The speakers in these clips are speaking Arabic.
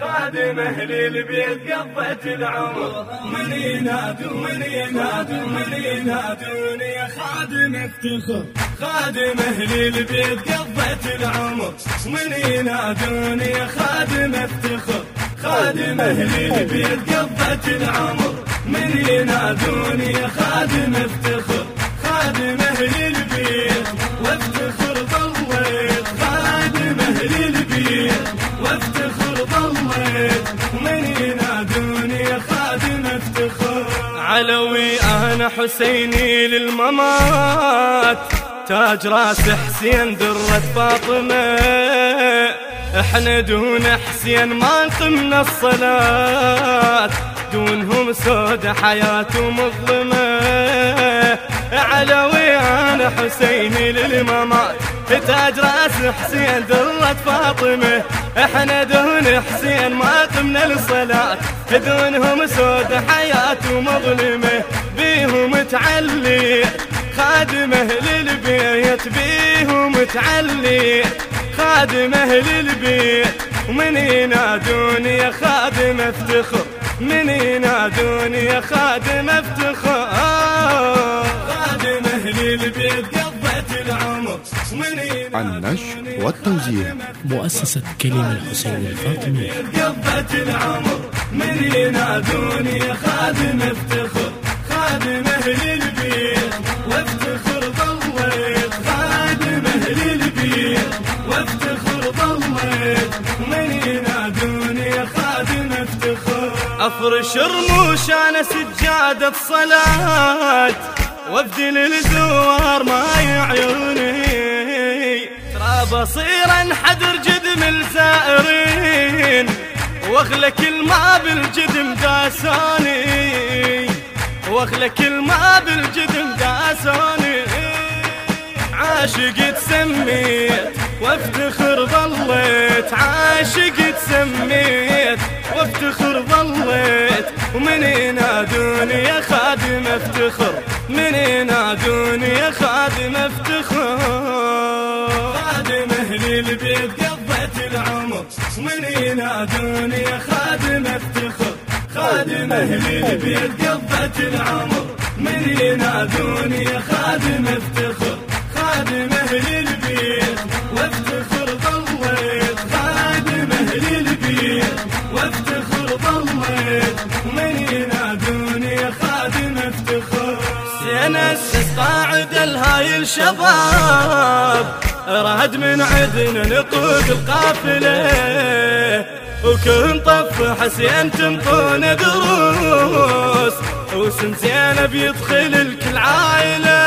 خادمه للبيت قضت العمر. من ينادوا من ينادوا من ينادون يا خادم افتخر. خادمه للبيت قضت العمر. من ينادون يا خادم افتخر. خادمه للبيت قضت العمر. من ينادون يا خادم افتخر. أنا حسيني للممات. تاج راس حسين درة فاطمة. إحنا دون حسين ما قمنا الصلاة. دونهم سود حياته مظلمة. علوي أنا حسيني للممات. تاج راس حسين درة فاطمة. إحنا دون حسين ما قمنا الصلاة دونهم سود حياته مظلمة. تعلي خادمه للبيت بيهم تعلي. خادمه للبيت ومن ينادوني يا خادم أفتخر. من ينادوني يا خادم أفتخر. خادمه للبيت قضت العمر. النشر والتوزيع. مؤسسة كلمة الحسين الفاطمي قضت العمر. من ينادوني يا خادم أفتخر. خادمه للبيت وافتخر ضليت خادمه للبيت وافتخر من ينادوني خادم افتخر أفرش رموش أنا سجادة صلاة وابدل الزوار ما يعيوني. ترى بصير انحدر جدم الزائرين. وأغلى كل ما بالجدم داساني. واغلى كل ما بالجدم داساني عاشق تسميت وافتخر ظليت عاشق تسميت وافتخر ظليت. ومن ينادوني يا خادم افتخر من ينادوني يا خادم افتخر. خادم أهل البيت قضت العمر من ينادوني يا خادم افتخر. خادم أهل البيت قضت العمر من ينادوني خادم افتخر. خادم أهل البيت وافتخر ضليت خادم أهل البيت وافتخر ضليت من ينادوني خادم افتخر. سنسس قاعد الهاي الشباب راد من عدنا نقود القافلة. وكن طف حسين تنطون دروس. وسم زينب يدخل الكل عائلة.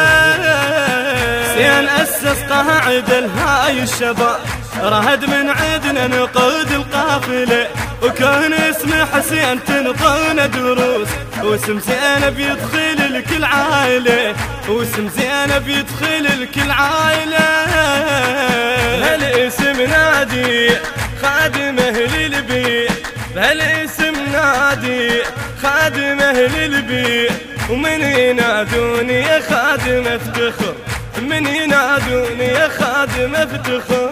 زين أسس قاعد الهاي الشباب. رهد من عدنا نقود القافلة. وكان اسمه حسين تنطون دروس. واسم زينب يدخل الكل عائلة. واسم زينب يدخل الكل عائلة. هالاسم نادي. خادم أهل البيت بهالاسم نادي خادم أهل البيت. ومن ينادوني يا خادم افتخر من ينادوني يا خادم افتخر.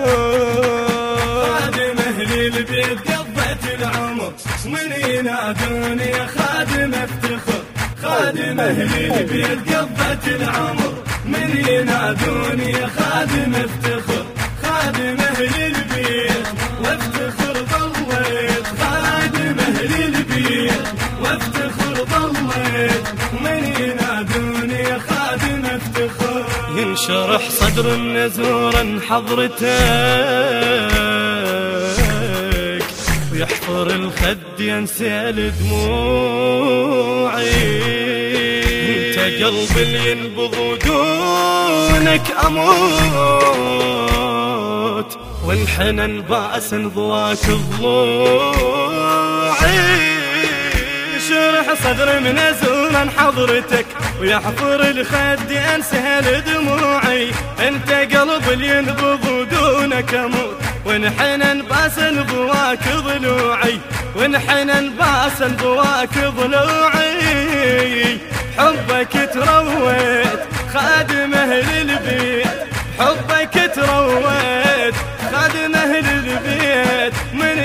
خادم أهل البيت قضت العمر من ينادوني يا خادم افتخر. خادم أهل البيت قضت العمر من ينادوني يا خادم افتخر. خادم أهل البيت. ينشرح صدر النزورا حضرتك ويحفر الخد ينسال دموعي انت قلب اللي ينبض ودونك أموت والحنن باس ضواك ضلوعي شرح صدر من ازورا حضرتك ويحفر الخد انسهل دموعي أنت قلب ينبض ودونك أموت ونحن باسن بواك ضلوعي. ونحن باسن بواك ضلوعي. حبك ترويت خادم أهل البيت. حبك ترويت خادم أهل البيت. من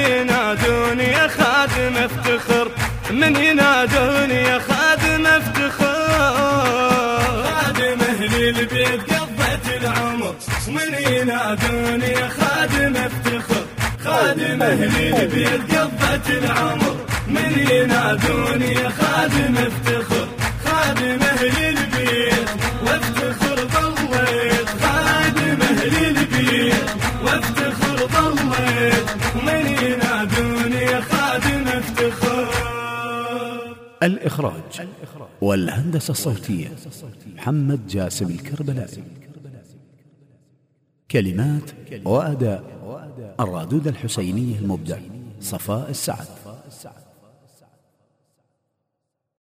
البيت قضيت العمر من ينادوني خادم افتخر خادم أهل البيت قضيت العمر من ينادوني خادم افتخر خادم أهل البيت وافتخر ضليت خادم أهل البيت وافتخر ضليت من الإخراج والهندسة الصوتية محمد جاسم الكربلائي. كلمات وأداء الرادود الحسيني المبدع صفاء السعد.